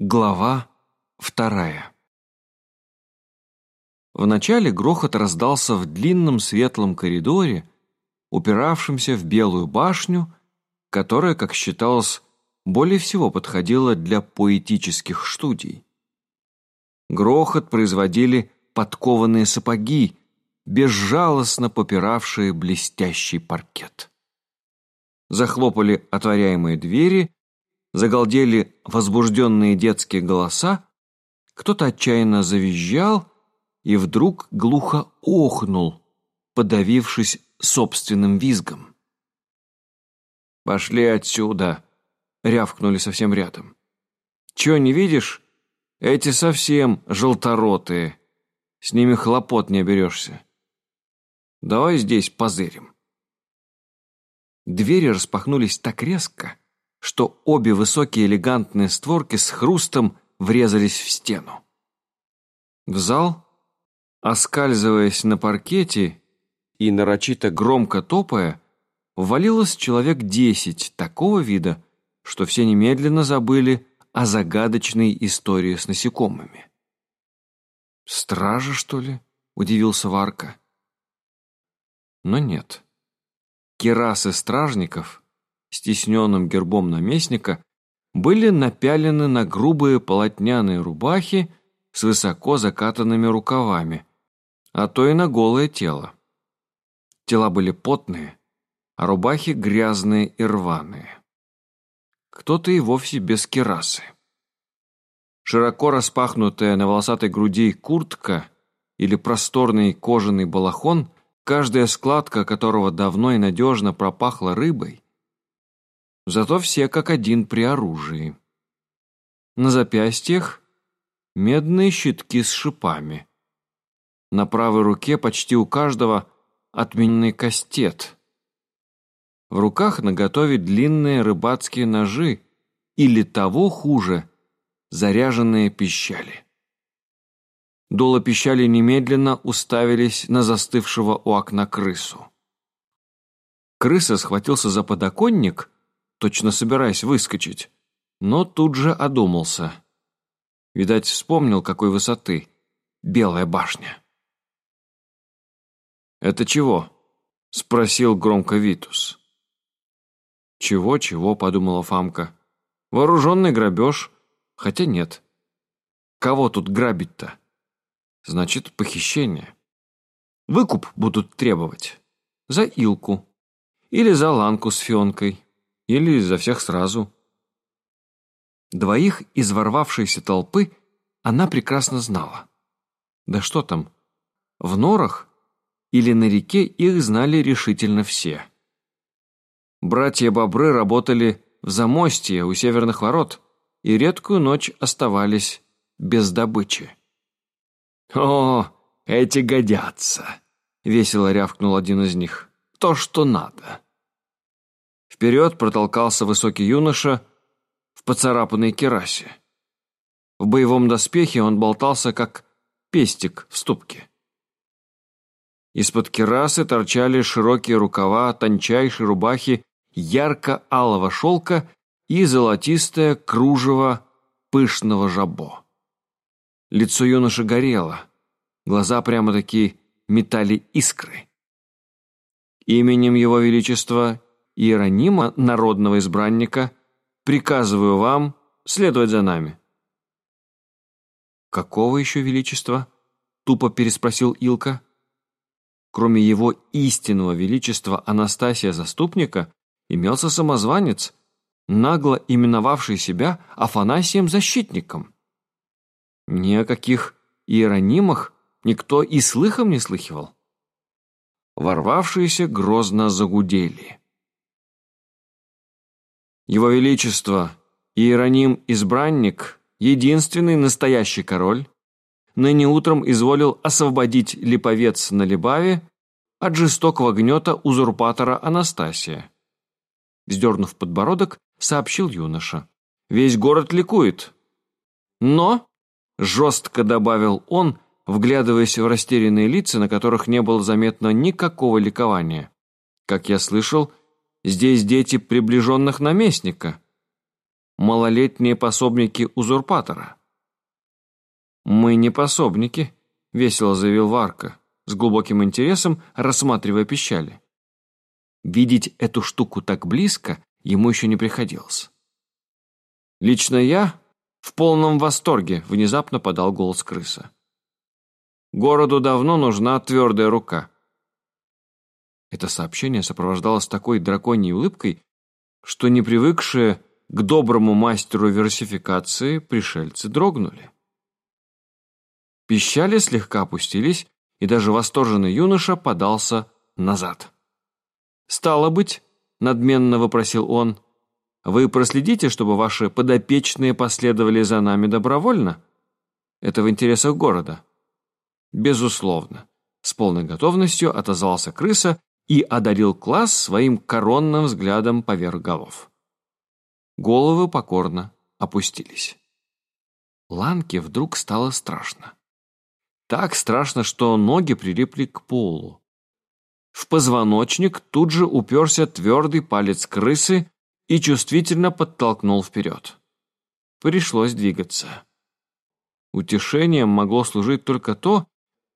Глава вторая Вначале грохот раздался в длинном светлом коридоре, упиравшемся в белую башню, которая, как считалось, более всего подходила для поэтических студий. Грохот производили подкованные сапоги, безжалостно попиравшие блестящий паркет. Захлопали отворяемые двери, загалдели возбужденные детские голоса, кто-то отчаянно завизжал и вдруг глухо охнул, подавившись собственным визгом. «Пошли отсюда!» — рявкнули совсем рядом. «Чё, не видишь? Эти совсем желторотые. С ними хлопот не оберешься. Давай здесь позырим». Двери распахнулись так резко, что обе высокие элегантные створки с хрустом врезались в стену. В зал, оскальзываясь на паркете и нарочито громко топая, ввалилось человек десять такого вида, что все немедленно забыли о загадочной истории с насекомыми. «Стража, что ли?» — удивился Варка. Но нет. Керасы стражников — стесненным гербом наместника, были напялены на грубые полотняные рубахи с высоко закатанными рукавами, а то и на голое тело. Тела были потные, а рубахи грязные и рваные. Кто-то и вовсе без керасы. Широко распахнутая на волосатой груди куртка или просторный кожаный балахон, каждая складка которого давно и надежно пропахла рыбой, Зато все как один при оружии. На запястьях медные щитки с шипами. На правой руке почти у каждого отменный кастет. В руках наготове длинные рыбацкие ножи или того хуже, заряженные пищали. Доло пищали немедленно уставились на застывшего у окна крысу. Крыса схватился за подоконник точно собираясь выскочить, но тут же одумался. Видать, вспомнил, какой высоты. Белая башня. «Это чего?» — спросил громко Витус. «Чего-чего?» — подумала Фамка. «Вооруженный грабеж? Хотя нет. Кого тут грабить-то? Значит, похищение. Выкуп будут требовать. За Илку. Или за Ланку с Фионкой. Или за всех сразу. Двоих из ворвавшейся толпы она прекрасно знала. Да что там, в норах или на реке их знали решительно все. Братья-бобры работали в замостье у северных ворот и редкую ночь оставались без добычи. «О, эти годятся!» — весело рявкнул один из них. «То, что надо!» Вперед протолкался высокий юноша в поцарапанной керасе. В боевом доспехе он болтался, как пестик в ступке. Из-под керасы торчали широкие рукава тончайшей рубахи ярко-алого шелка и золотистое кружево пышного жабо. Лицо юноши горело, глаза прямо-таки метали искры. Именем его величества Иеронима, народного избранника, приказываю вам следовать за нами». «Какого еще величества?» — тупо переспросил Илка. Кроме его истинного величества Анастасия Заступника, имелся самозванец, нагло именовавший себя Афанасием Защитником. Ни о каких иеронимах никто и слыхом не слыхивал. Ворвавшиеся грозно загудели. Его Величество, Иероним-избранник, единственный настоящий король, ныне утром изволил освободить Липовец на Либаве от жестокого гнета узурпатора Анастасия. Вздернув подбородок, сообщил юноша. «Весь город ликует». «Но», — жестко добавил он, вглядываясь в растерянные лица, на которых не было заметно никакого ликования, «как я слышал, Здесь дети приближенных наместника». малолетние пособники узурпатора. «Мы не пособники», — весело заявил Варка, с глубоким интересом рассматривая пищали. Видеть эту штуку так близко ему еще не приходилось. «Лично я в полном восторге», — внезапно подал голос крыса. «Городу давно нужна твердая рука». Это сообщение сопровождалось такой драконьей улыбкой, что не привыкшие к доброму мастеру версификации пришельцы дрогнули. Пищали слегка опустились, и даже восторженный юноша подался назад. «Стало быть», — надменно вопросил он, — «вы проследите, чтобы ваши подопечные последовали за нами добровольно? Это в интересах города». «Безусловно», — с полной готовностью отозвался крыса и одарил класс своим коронным взглядом поверх голов. Головы покорно опустились. Ланке вдруг стало страшно. Так страшно, что ноги прилипли к полу. В позвоночник тут же уперся твердый палец крысы и чувствительно подтолкнул вперед. Пришлось двигаться. Утешением могло служить только то,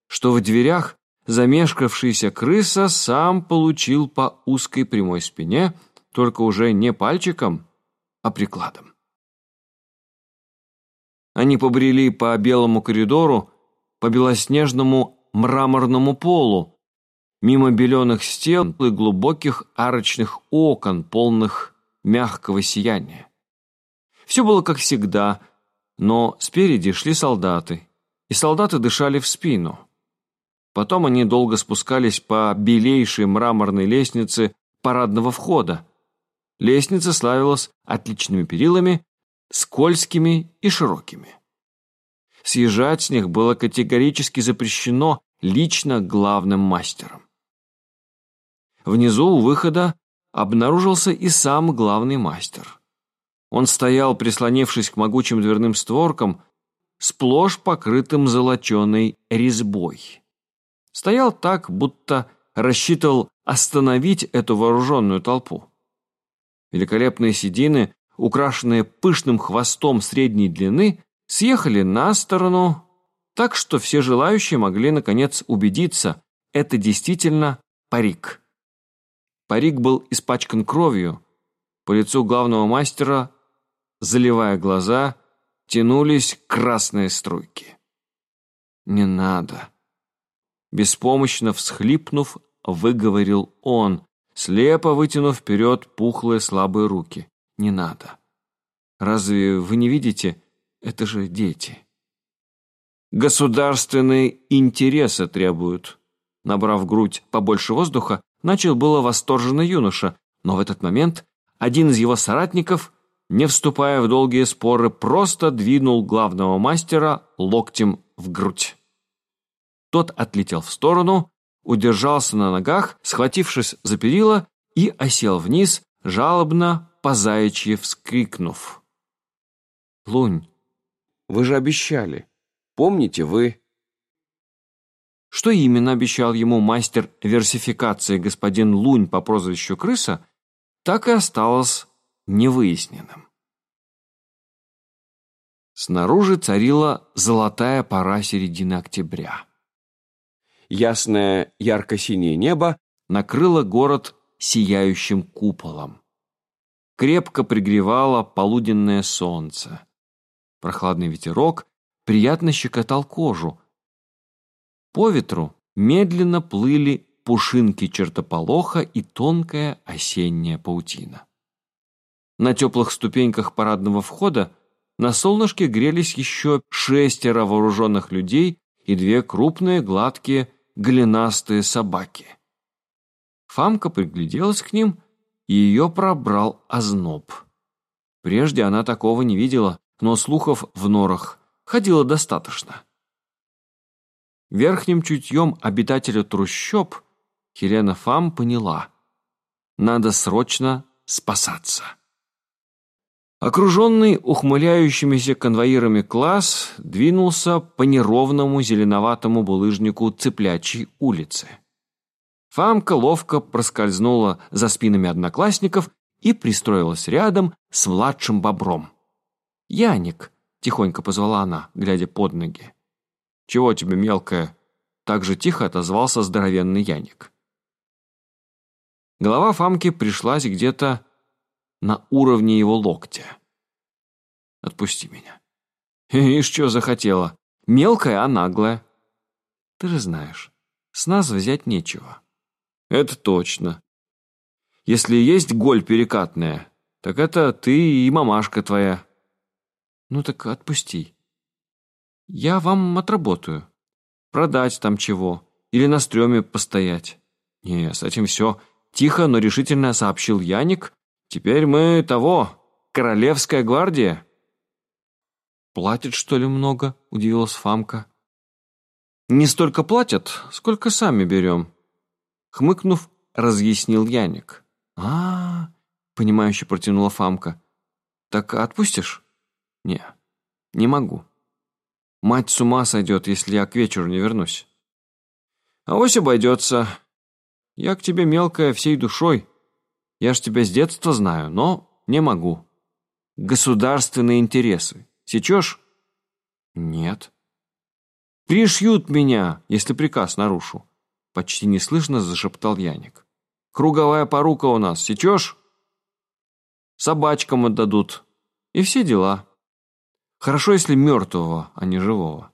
что в дверях замешкавшийся крыса сам получил по узкой прямой спине, только уже не пальчиком, а прикладом. Они побрели по белому коридору, по белоснежному мраморному полу, мимо беленых стен и глубоких арочных окон, полных мягкого сияния. Все было как всегда, но спереди шли солдаты, и солдаты дышали в спину. Потом они долго спускались по белейшей мраморной лестнице парадного входа. Лестница славилась отличными перилами, скользкими и широкими. Съезжать с них было категорически запрещено лично главным мастером. Внизу у выхода обнаружился и сам главный мастер. Он стоял, прислонившись к могучим дверным створкам, сплошь покрытым золоченой резьбой. Стоял так, будто рассчитывал остановить эту вооруженную толпу. Великолепные седины, украшенные пышным хвостом средней длины, съехали на сторону, так что все желающие могли, наконец, убедиться, это действительно парик. Парик был испачкан кровью, по лицу главного мастера, заливая глаза, тянулись красные струйки. «Не надо», Беспомощно всхлипнув, выговорил он, слепо вытянув вперед пухлые слабые руки. «Не надо. Разве вы не видите? Это же дети». «Государственные интересы требуют». Набрав грудь побольше воздуха, начал было восторженный юноша, но в этот момент один из его соратников, не вступая в долгие споры, просто двинул главного мастера локтем в грудь. Тот отлетел в сторону, удержался на ногах, схватившись за перила, и осел вниз, жалобно, позаячьи вскрикнув. «Лунь, вы же обещали. Помните вы?» Что именно обещал ему мастер версификации господин Лунь по прозвищу Крыса, так и осталось невыясненным. Снаружи царила золотая пора середины октября. Ясное ярко-синее небо накрыло город сияющим куполом. Крепко пригревало полуденное солнце. Прохладный ветерок приятно щекотал кожу. По ветру медленно плыли пушинки чертополоха и тонкая осенняя паутина. На теплых ступеньках парадного входа на солнышке грелись еще шестеро вооруженных людей и две крупные гладкие голенастые собаки. Фамка пригляделась к ним, и ее пробрал озноб. Прежде она такого не видела, но слухов в норах ходило достаточно. Верхним чутьем обитателя трущоб Хелена Фам поняла. Надо срочно спасаться. Окруженный ухмыляющимися конвоирами класс двинулся по неровному зеленоватому булыжнику цыплячьей улицы. Фамка ловко проскользнула за спинами одноклассников и пристроилась рядом с младшим бобром. «Яник!» — тихонько позвала она, глядя под ноги. «Чего тебе, мелкая?» — так же тихо отозвался здоровенный Яник. Голова Фамки пришлась где-то на уровне его локтя. «Отпусти меня». «Ишь, что захотела? Мелкая, а наглая». «Ты же знаешь, с нас взять нечего». «Это точно. Если есть голь перекатная, так это ты и мамашка твоя». «Ну так отпусти. Я вам отработаю. Продать там чего. Или на стреме постоять». «Не, с этим все. Тихо, но решительно сообщил Яник. Теперь мы того, королевская гвардия». «Платят, что ли, много?» – удивилась Фамка. «Не столько платят, сколько сами берем», — хмыкнув, разъяснил Яник. а, -а, -а понимающе протянула Фамка. «Так отпустишь?» «Не, не могу. Мать с ума сойдет, если я к вечеру не вернусь». А «Авось обойдется. Я к тебе мелкая всей душой. Я ж тебя с детства знаю, но не могу. Государственные интересы. Сечешь?» «Нет». «Пришьют меня, если приказ нарушу», — почти неслышно зашептал Яник. «Круговая порука у нас, сечешь?» «Собачкам отдадут. И все дела. Хорошо, если мертвого, а не живого.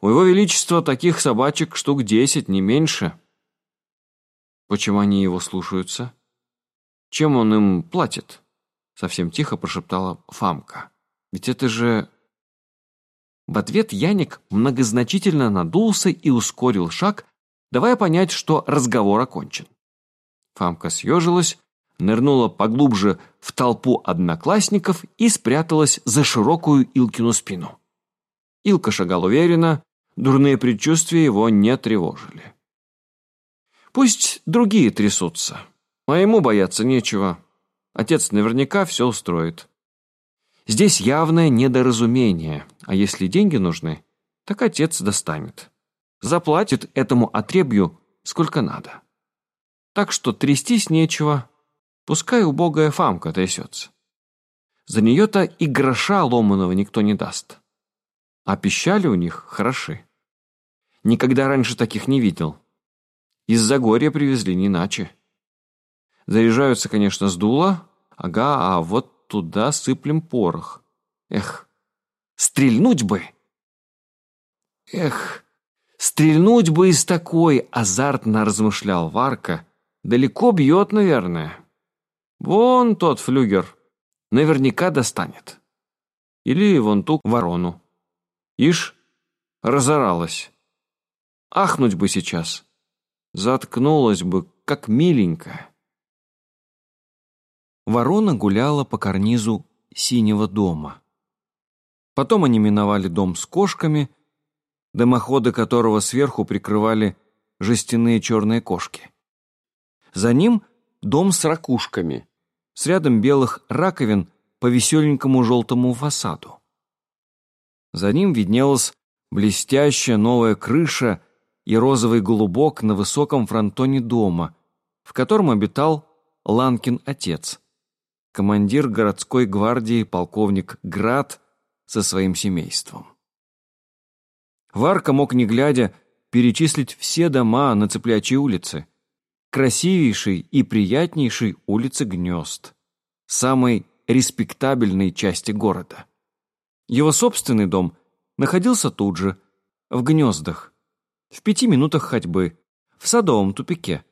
У его величества таких собачек штук десять, не меньше». «Почему они его слушаются?» «Чем он им платит?» Совсем тихо прошептала Фамка. «Ведь это же в ответ Яник многозначительно надулся и ускорил шаг, давая понять, что разговор окончен. Фамка съежилась, нырнула поглубже в толпу одноклассников и спряталась за широкую Илкину спину. Илка шагал уверенно, дурные предчувствия его не тревожили. Пусть другие трясутся, а ему бояться нечего. Отец наверняка все устроит. Здесь явное недоразумение, а если деньги нужны, так отец достанет. Заплатит этому отребью сколько надо. Так что трястись нечего, пускай убогая фамка трясется. За нее-то и гроша ломаного никто не даст. А пищали у них хороши. Никогда раньше таких не видел. Из-за горя привезли не иначе. Заряжаются, конечно, с дула, ага, а вот туда сыплем порох. Эх, стрельнуть бы! Эх, стрельнуть бы из такой, азартно размышлял Варка. Далеко бьет, наверное. Вон тот флюгер. Наверняка достанет. Или вон ту ворону. Ишь, разоралась. Ахнуть бы сейчас. Заткнулась бы, как миленькая. Ворона гуляла по карнизу синего дома. Потом они миновали дом с кошками, дымоходы которого сверху прикрывали жестяные черные кошки. За ним дом с ракушками, с рядом белых раковин по веселенькому желтому фасаду. За ним виднелась блестящая новая крыша и розовый голубок на высоком фронтоне дома, в котором обитал Ланкин отец – командир городской гвардии полковник Град со своим семейством. Варка мог, не глядя, перечислить все дома на Цыплячьей улице, красивейшей и приятнейшей улице Гнезд, самой респектабельной части города. Его собственный дом находился тут же, в Гнездах, в пяти минутах ходьбы, в садовом тупике,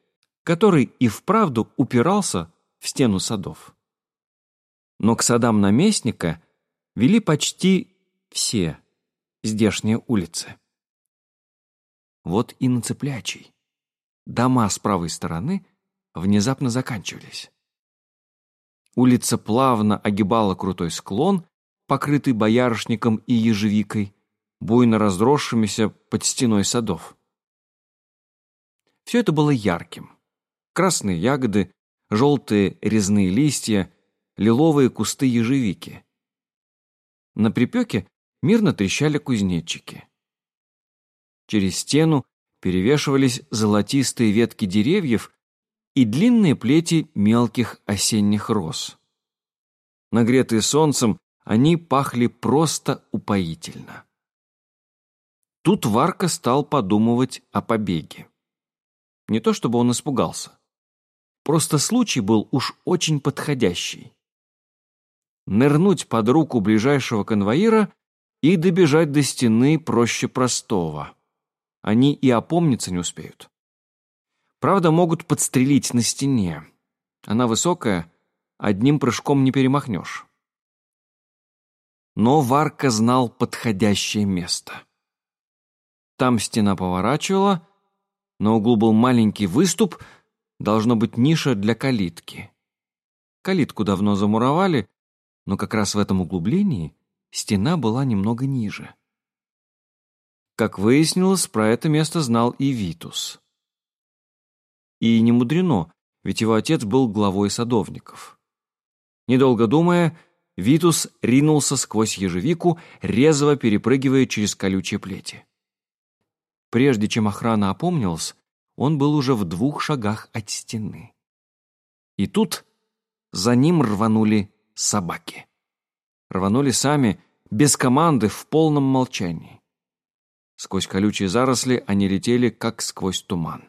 который и вправду упирался в стену садов но к садам наместника вели почти все здешние улицы. Вот и на Цыплячий. Дома с правой стороны внезапно заканчивались. Улица плавно огибала крутой склон, покрытый боярышником и ежевикой, буйно разросшимися под стеной садов. Все это было ярким. Красные ягоды, желтые резные листья, лиловые кусты ежевики. На припеке мирно трещали кузнечики. Через стену перевешивались золотистые ветки деревьев и длинные плети мелких осенних роз. Нагретые солнцем, они пахли просто упоительно. Тут Варка стал подумывать о побеге. Не то чтобы он испугался. Просто случай был уж очень подходящий. Нырнуть под руку ближайшего конвоира и добежать до стены проще простого. Они и опомниться не успеют. Правда, могут подстрелить на стене. Она высокая, одним прыжком не перемахнешь. Но Варка знал подходящее место. Там стена поворачивала, на углу был маленький выступ, должно быть ниша для калитки. Калитку давно замуровали, но как раз в этом углублении стена была немного ниже. Как выяснилось, про это место знал и Витус. И не мудрено, ведь его отец был главой садовников. Недолго думая, Витус ринулся сквозь ежевику, резво перепрыгивая через колючие плети. Прежде чем охрана опомнилась, он был уже в двух шагах от стены. И тут за ним рванули собаки. Рванули сами, без команды, в полном молчании. Сквозь колючие заросли они летели, как сквозь туман.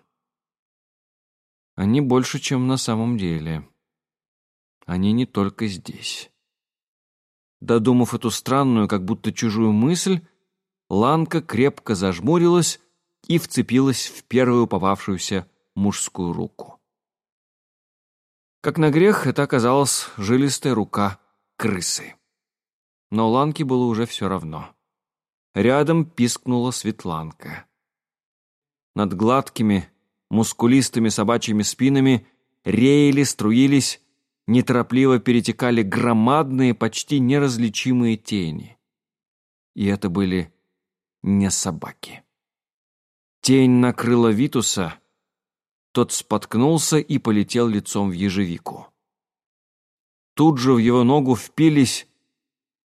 Они больше, чем на самом деле. Они не только здесь. Додумав эту странную, как будто чужую мысль, Ланка крепко зажмурилась и вцепилась в первую попавшуюся мужскую руку. Как на грех, это оказалась жилистая рука крысы. Но Ланке было уже все равно. Рядом пискнула Светланка. Над гладкими, мускулистыми собачьими спинами реяли, струились, неторопливо перетекали громадные, почти неразличимые тени. И это были не собаки. Тень накрыла Витуса, тот споткнулся и полетел лицом в ежевику. Тут же в его ногу впились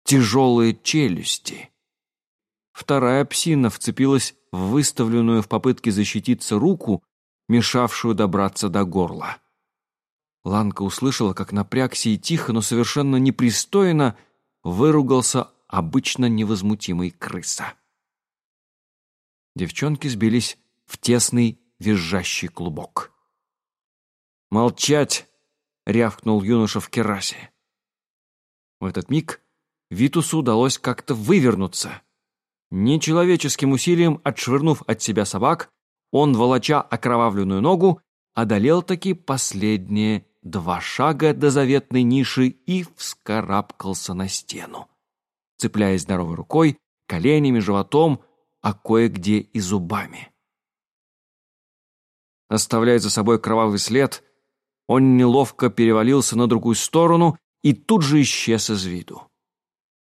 тяжелые челюсти. Вторая псина вцепилась в выставленную в попытке защититься руку, мешавшую добраться до горла. Ланка услышала, как напрягся и тихо, но совершенно непристойно выругался обычно невозмутимый крыса. Девчонки сбились в тесный визжащий клубок. «Молчать!» — рявкнул юноша в керасе. В этот миг Витусу удалось как-то вывернуться. Нечеловеческим усилием отшвырнув от себя собак, он, волоча окровавленную ногу, одолел таки последние два шага до заветной ниши и вскарабкался на стену. Цепляясь здоровой рукой, коленями, животом, а кое-где и зубами. Оставляя за собой кровавый след, он неловко перевалился на другую сторону и тут же исчез из виду.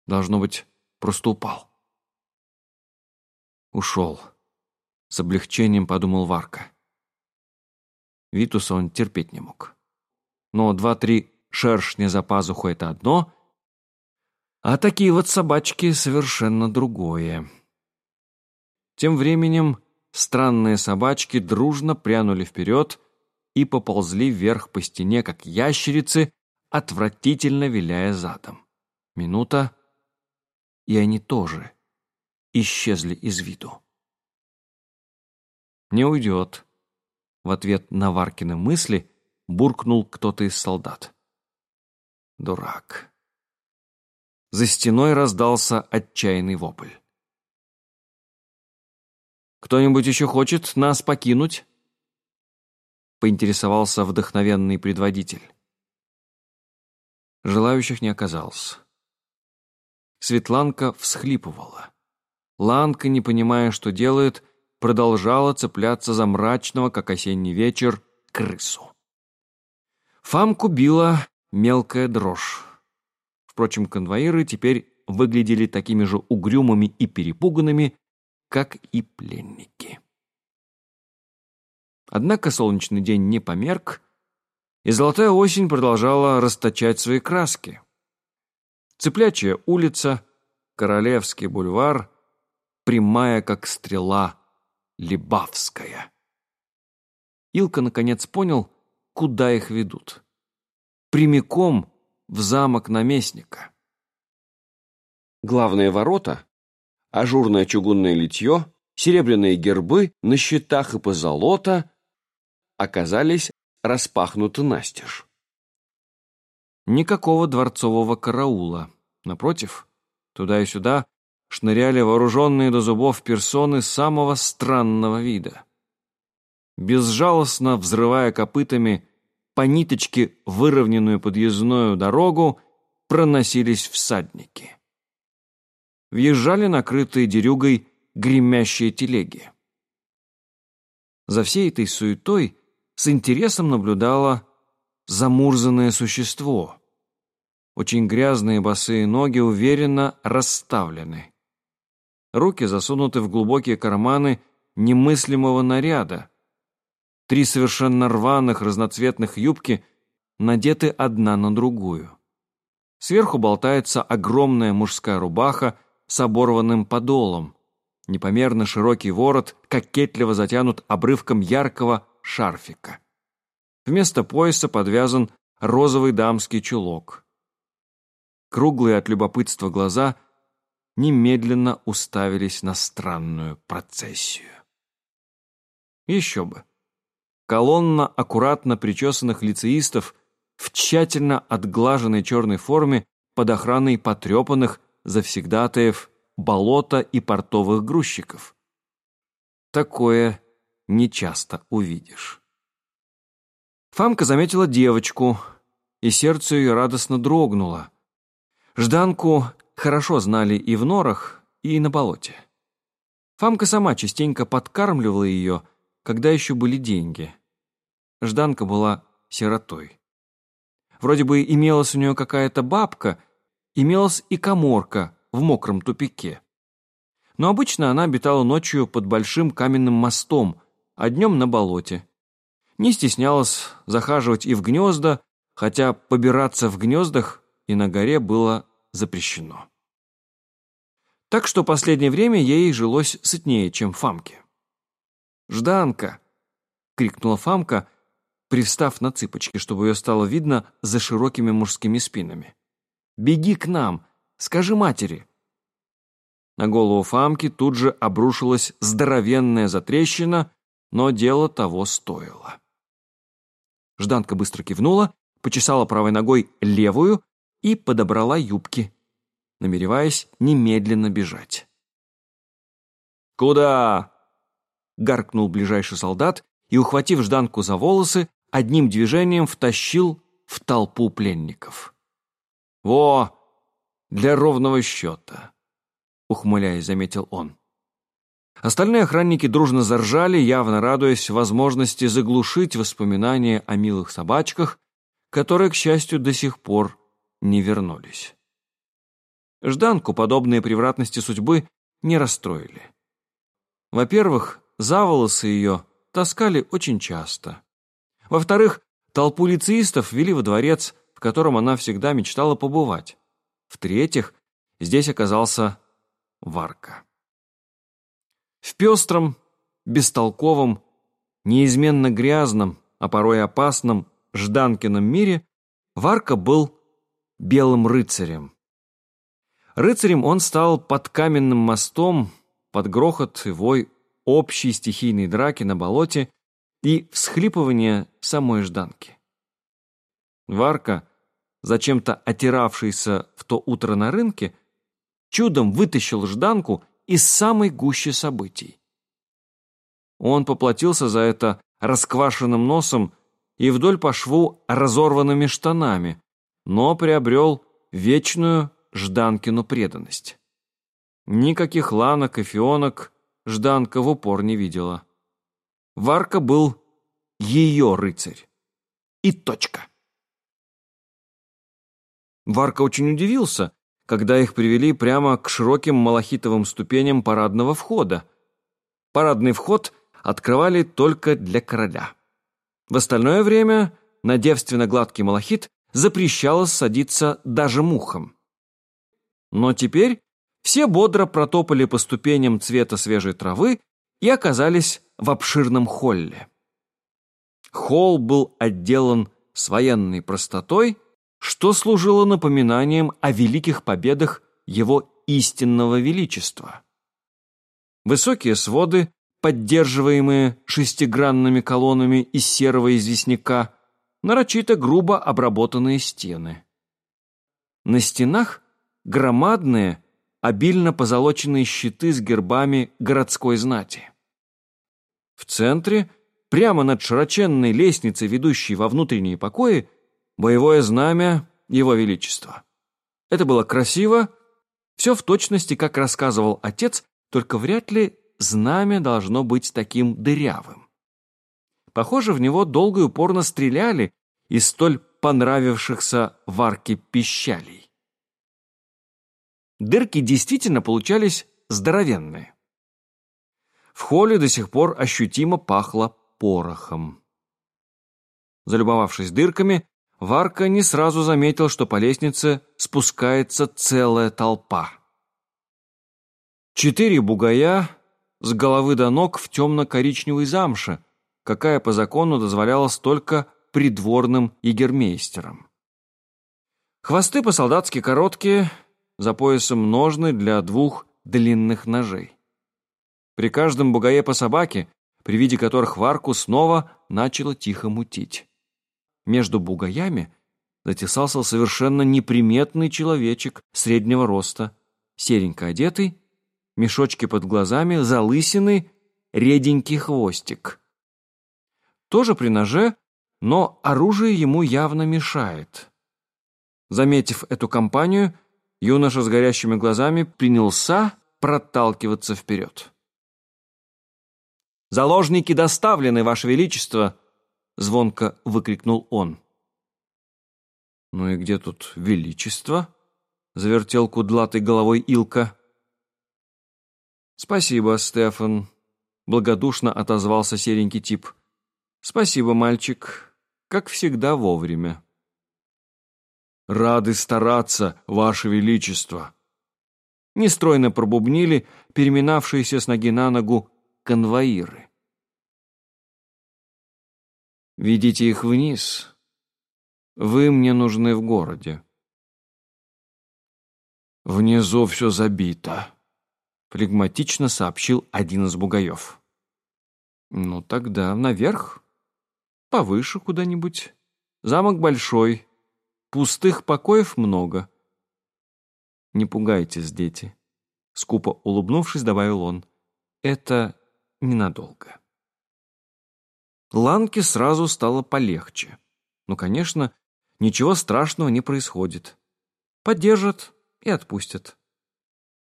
Должно быть, просто упал. Ушел. С облегчением подумал Варка. Витуса он терпеть не мог. Но два-три шершня за пазуху — это одно, а такие вот собачки — совершенно другое. Тем временем странные собачки дружно прянули вперед и поползли вверх по стене, как ящерицы, отвратительно виляя задом. Минута, и они тоже исчезли из виду. «Не уйдет», — в ответ на Варкины мысли буркнул кто-то из солдат. «Дурак». За стеной раздался отчаянный вопль. «Кто-нибудь еще хочет нас покинуть?» поинтересовался вдохновенный предводитель. Желающих не оказалось. Светланка всхлипывала. Ланка, не понимая, что делает, продолжала цепляться за мрачного, как осенний вечер, крысу. Фамку била мелкая дрожь. Впрочем, конвоиры теперь выглядели такими же угрюмыми и перепуганными, как и пленники. Однако солнечный день не померк, и золотая осень продолжала расточать свои краски. Цыплячья улица, Королевский бульвар, прямая, как стрела, Либавская. Илка наконец понял, куда их ведут. Прямиком в замок наместника. главные ворота, ажурное чугунное литье, серебряные гербы на щитах и позолота оказались распахнуты настежь. Никакого дворцового караула. Напротив, туда и сюда шныряли вооруженные до зубов персоны самого странного вида. Безжалостно взрывая копытами по ниточке выровненную подъездную дорогу, проносились всадники. Въезжали накрытые дерюгой гремящие телеги. За всей этой суетой с интересом наблюдало замурзанное существо. Очень грязные босые ноги уверенно расставлены. Руки засунуты в глубокие карманы немыслимого наряда. Три совершенно рваных разноцветных юбки надеты одна на другую. Сверху болтается огромная мужская рубаха с оборванным подолом. Непомерно широкий ворот кокетливо затянут обрывком яркого шарфика. Вместо пояса подвязан розовый дамский чулок. Круглые от любопытства глаза немедленно уставились на странную процессию. Еще бы. Колонна аккуратно причесанных лицеистов в тщательно отглаженной черной форме под охраной потрепанных завсегдатаев болота и портовых грузчиков. Такое нечасто увидишь. Фамка заметила девочку, и сердце ее радостно дрогнуло. Жданку хорошо знали и в норах, и на болоте. Фамка сама частенько подкармливала ее, когда еще были деньги. Жданка была сиротой. Вроде бы имелась у нее какая-то бабка, имелась и коморка в мокром тупике. Но обычно она обитала ночью под большим каменным мостом, а днем на болоте не стеснялась захаживать и в гнезда, хотя побираться в гнездах и на горе было запрещено. Так что последнее время ей жилось сытнее, чем Фамке. «Жданка!» — крикнула Фамка, привстав на цыпочки, чтобы ее стало видно за широкими мужскими спинами. «Беги к нам! Скажи матери!» На голову Фамки тут же обрушилась здоровенная затрещина, но дело того стоило. Жданка быстро кивнула, почесала правой ногой левую и подобрала юбки, намереваясь немедленно бежать. «Куда?» — гаркнул ближайший солдат и, ухватив Жданку за волосы, одним движением втащил в толпу пленников. «Во! Для ровного счета!» — ухмыляясь, заметил он. Остальные охранники дружно заржали, явно радуясь возможности заглушить воспоминания о милых собачках, которые, к счастью, до сих пор не вернулись. Жданку подобные превратности судьбы не расстроили. Во-первых, за волосы ее таскали очень часто. Во-вторых, толпу лицеистов вели во дворец, котором она всегда мечтала побывать. В-третьих, здесь оказался Варка. В пестром, бестолковом, неизменно грязном, а порой опасном Жданкином мире Варка был белым рыцарем. Рыцарем он стал под каменным мостом, под грохот и вой общей стихийной драки на болоте и всхлипывание самой Жданки. Варка, зачем-то отиравшийся в то утро на рынке, чудом вытащил Жданку из самой гущи событий. Он поплатился за это расквашенным носом и вдоль по шву разорванными штанами, но приобрел вечную Жданкину преданность. Никаких ланок и фионок Жданка в упор не видела. Варка был ее рыцарь. И точка. Варка очень удивился, когда их привели прямо к широким малахитовым ступеням парадного входа. Парадный вход открывали только для короля. В остальное время на девственно гладкий малахит запрещалось садиться даже мухам. Но теперь все бодро протопали по ступеням цвета свежей травы и оказались в обширном холле. Холл был отделан с военной простотой что служило напоминанием о великих победах его истинного величества. Высокие своды, поддерживаемые шестигранными колоннами из серого известняка, нарочито грубо обработанные стены. На стенах громадные, обильно позолоченные щиты с гербами городской знати. В центре, прямо над широченной лестницей, ведущей во внутренние покои, боевое знамя Его Величества. Это было красиво, все в точности, как рассказывал отец, только вряд ли знамя должно быть таким дырявым. Похоже, в него долго и упорно стреляли из столь понравившихся варке пищалей. Дырки действительно получались здоровенные. В холле до сих пор ощутимо пахло порохом. Залюбовавшись дырками, Варка не сразу заметил, что по лестнице спускается целая толпа. Четыре бугая с головы до ног в темно-коричневой замше, какая по закону дозволялась только придворным егермейстерам. Хвосты по-солдатски короткие, за поясом ножны для двух длинных ножей. При каждом бугае по собаке, при виде которых Варку снова начало тихо мутить. Между бугаями затесался совершенно неприметный человечек среднего роста, серенько одетый, мешочки под глазами, залысины, реденький хвостик. Тоже при ноже, но оружие ему явно мешает. Заметив эту компанию, юноша с горящими глазами принялся проталкиваться вперед. «Заложники доставлены, Ваше Величество!» — звонко выкрикнул он. «Ну и где тут величество?» — завертел кудлатой головой Илка. «Спасибо, Стефан», — благодушно отозвался серенький тип. «Спасибо, мальчик, как всегда вовремя». «Рады стараться, Ваше Величество!» Нестройно пробубнили переминавшиеся с ноги на ногу конвоиры. Ведите их вниз. Вы мне нужны в городе. Внизу все забито, флегматично сообщил один из бугаев. Ну тогда наверх, повыше куда-нибудь. Замок большой, пустых покоев много. Не пугайтесь, дети, скупо улыбнувшись, добавил он. Это ненадолго. Ланке сразу стало полегче. Ну, конечно, ничего страшного не происходит. Поддержат и отпустят.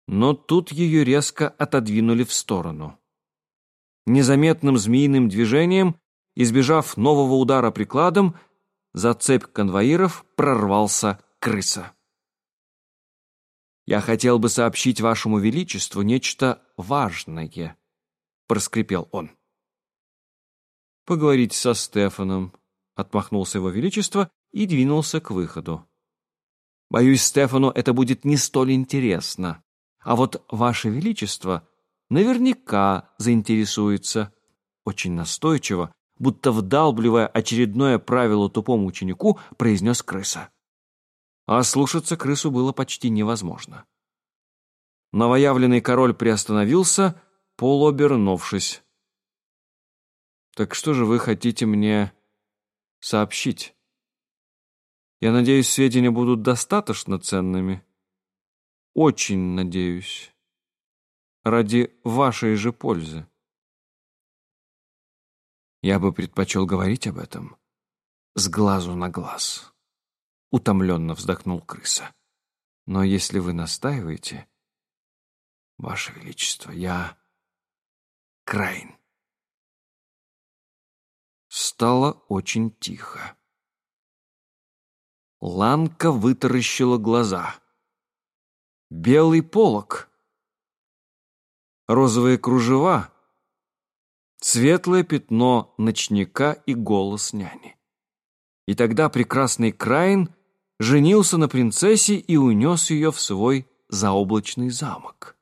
Но тут ее резко отодвинули в сторону. Незаметным змеиным движением, избежав нового удара прикладом, за цепь конвоиров прорвался крыса. «Я хотел бы сообщить вашему величеству нечто важное», — проскрипел он. Поговорить со Стефаном», — отмахнулся его величество и двинулся к выходу. «Боюсь, Стефану это будет не столь интересно. А вот ваше величество наверняка заинтересуется». Очень настойчиво, будто вдалбливая очередное правило тупому ученику, произнес крыса. А слушаться крысу было почти невозможно. Новоявленный король приостановился, полуобернувшись. Так что же вы хотите мне сообщить? Я надеюсь, сведения будут достаточно ценными. Очень надеюсь. Ради вашей же пользы. Я бы предпочел говорить об этом с глазу на глаз. Утомленно вздохнул крыса. Но если вы настаиваете, Ваше Величество, я Крайн. Стало очень тихо. Ланка вытаращила глаза. Белый полог. Розовые кружева. Светлое пятно ночника и голос няни. И тогда прекрасный Крайн женился на принцессе и унес ее в свой заоблачный замок.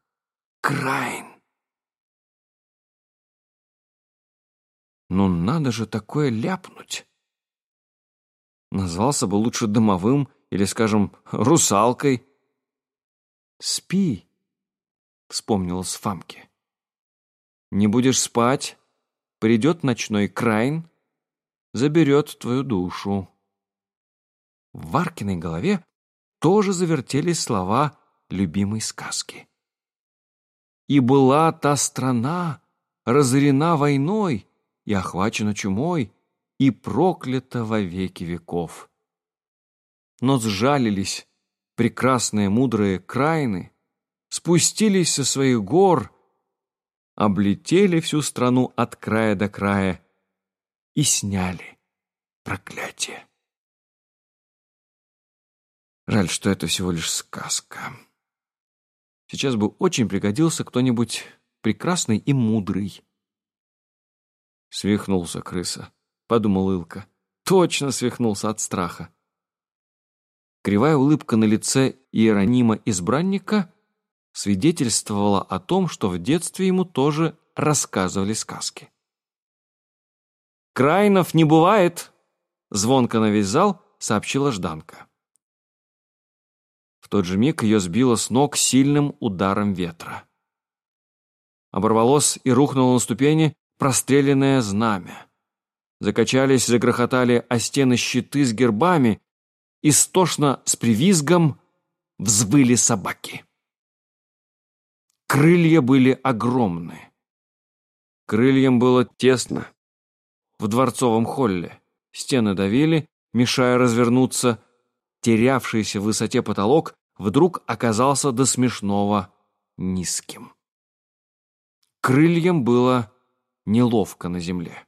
Крайн! Ну надо же такое ляпнуть. Назвался бы лучше домовым или, скажем, русалкой. Спи, — вспомнилось Фамке. «Не будешь спать, придет ночной крайн, заберет твою душу». В Варкиной голове тоже завертелись слова любимой сказки. «И была та страна разорена войной и охвачена чумой, и проклята во веки веков». Но сжалились прекрасные мудрые краины, спустились со своих гор, облетели всю страну от края до края и сняли проклятие. Жаль, что это всего лишь сказка. Сейчас бы очень пригодился кто-нибудь прекрасный и мудрый. Свихнулся крыса, подумал Илка. Точно свихнулся от страха. Кривая улыбка на лице Иеронима-избранника свидетельствовала о том, что в детстве ему тоже рассказывали сказки. «Крайнов не бывает!» — звонко на весь зал сообщила Жданка. В тот же миг ее сбило с ног сильным ударом ветра. Оборвалось и рухнуло на ступени простреленное знамя. Закачались, загрохотали о стены щиты с гербами, истошно с привизгом взвыли собаки. Крылья были огромны. Крыльям было тесно. В дворцовом холле стены давили, мешая развернуться. Терявшийся в высоте потолок вдруг оказался до смешного низким. Крыльям было неловко на земле.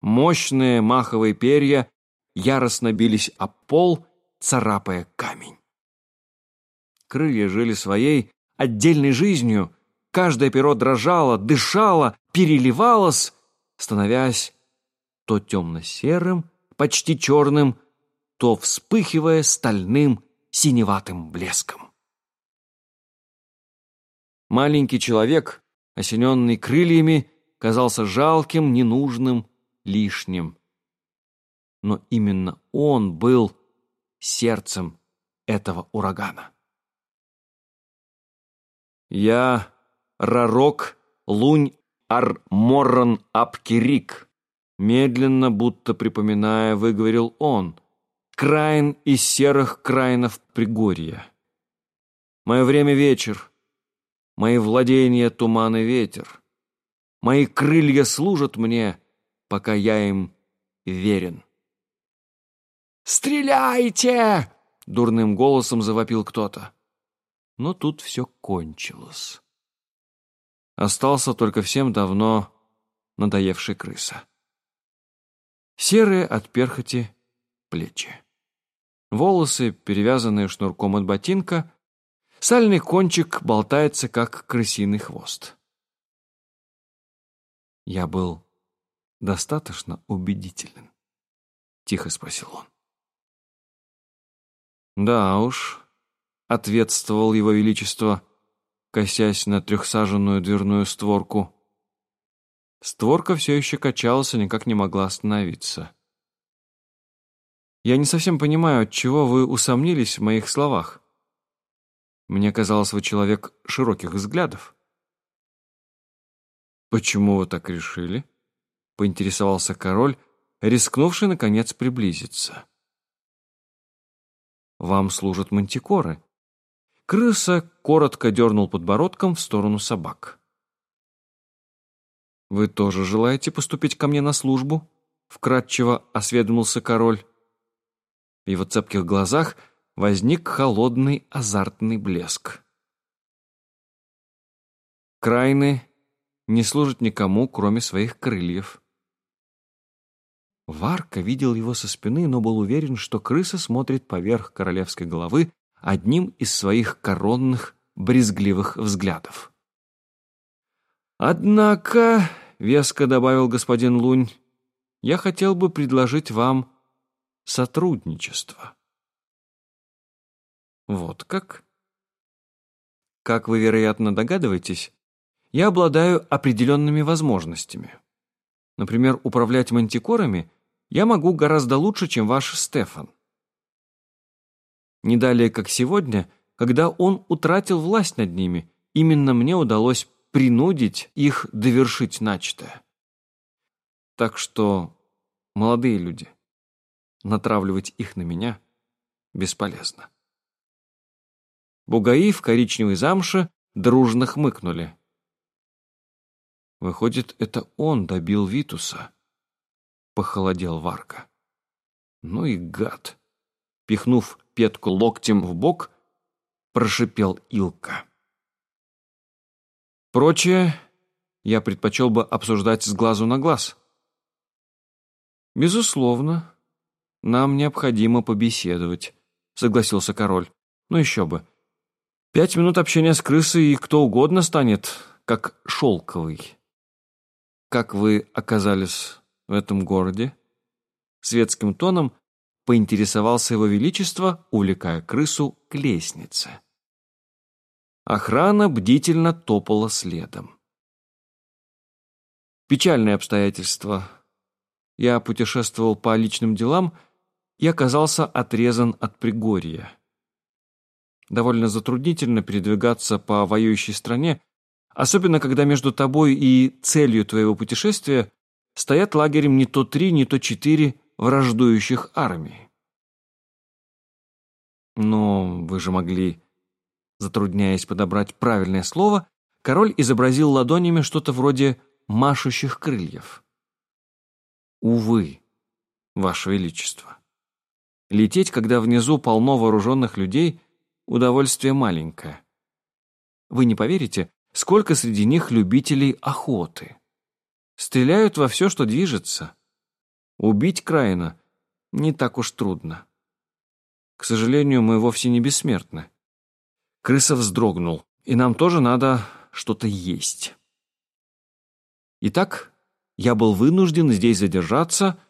Мощные маховые перья яростно бились об пол, царапая камень. Крылья жили своей отдельной жизнью, каждое перо дрожало, дышало, переливалось, становясь то темно-серым, почти черным, то вспыхивая стальным синеватым блеском. Маленький человек, осененный крыльями, казался жалким, ненужным, лишним. Но именно он был сердцем этого урагана. «Я Рарок Лунь Арморран Апкирик», медленно, будто припоминая, выговорил он, «краин из серых краинов Пригорья. Мое время вечер, мои владения туман и ветер, мои крылья служат мне, пока я им верен». «Стреляйте!» — дурным голосом завопил кто-то. Но тут все кончилось. Остался только всем давно надоевший крыса. Серые от перхоти плечи. Волосы, перевязанные шнурком от ботинка, сальный кончик болтается, как крысиный хвост. «Я был достаточно убедителен?» — тихо спросил он. «Да уж», — ответствовал его величество, косясь на трехсаженную дверную створку. Створка все еще качалась и никак не могла остановиться. «Я не совсем понимаю, отчего вы усомнились в моих словах. Мне казалось, вы человек широких взглядов». «Почему вы так решили?» — поинтересовался король, рискнувший, наконец, приблизиться. Вам служат мантикоры». Крыса коротко дернул подбородком в сторону собак. «Вы тоже желаете поступить ко мне на службу?» Вкратчиво осведомился король. В его цепких глазах возник холодный азартный блеск. Крайны не служат никому, кроме своих крыльев. Варка видел его со спины, но был уверен, что крыса смотрит поверх королевской головы одним из своих коронных брезгливых взглядов. «Однако», — веско добавил господин Лунь, — «я хотел бы предложить вам сотрудничество». «Вот как?» «Как вы, вероятно, догадываетесь, я обладаю определенными возможностями. Например, управлять мантикорами — я могу гораздо лучше, чем ваш Стефан. Не далее, как сегодня, когда он утратил власть над ними именно мне удалось принудить их довершить начатое. Так что, молодые люди, натравливать их на меня бесполезно. Бугаи в коричневой замше дружно хмыкнули. Выходит, это он добил Витуса. Похолодел Варка. Ну и гад. Пихнув Петку локтем в бок, прошипел Илка. Прочее я предпочел бы обсуждать с глазу на глаз. Безусловно, нам необходимо побеседовать, согласился король. Ну еще бы. Пять минут общения с крысой, и кто угодно станет, как шелковый. Как вы оказались в этом городе? Светским тоном поинтересовался его величество, увлекая крысу к лестнице. Охрана бдительно топала следом. Печальное обстоятельство. Я путешествовал по личным делам и оказался отрезан от Пригорья. Довольно затруднительно передвигаться по воюющей стране, особенно когда между тобой и целью твоего путешествия стоят лагерем не то три, не то четыре враждующих армий. Но вы же могли, затрудняясь подобрать правильное слово, король изобразил ладонями что-то вроде машущих крыльев. Увы, ваше величество. Лететь, когда внизу полно вооруженных людей, удовольствие маленькое. Вы не поверите, сколько среди них любителей охоты. Стреляют во все, что движется. Убить Краина не так уж трудно. К сожалению, мы вовсе не бессмертны. Крыса вздрогнул, и нам тоже надо что-то есть. Итак, я был вынужден здесь задержаться,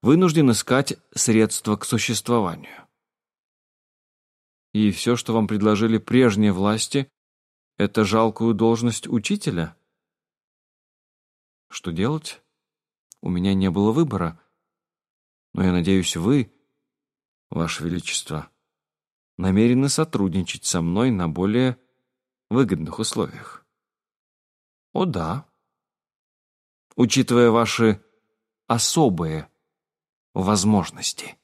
вынужден искать средства к существованию. И все, что вам предложили прежние власти, это жалкую должность учителя? Что делать? У меня не было выбора. Но я надеюсь, вы, Ваше Величество, намерены сотрудничать со мной на более выгодных условиях. О да. Учитывая ваши особые возможности.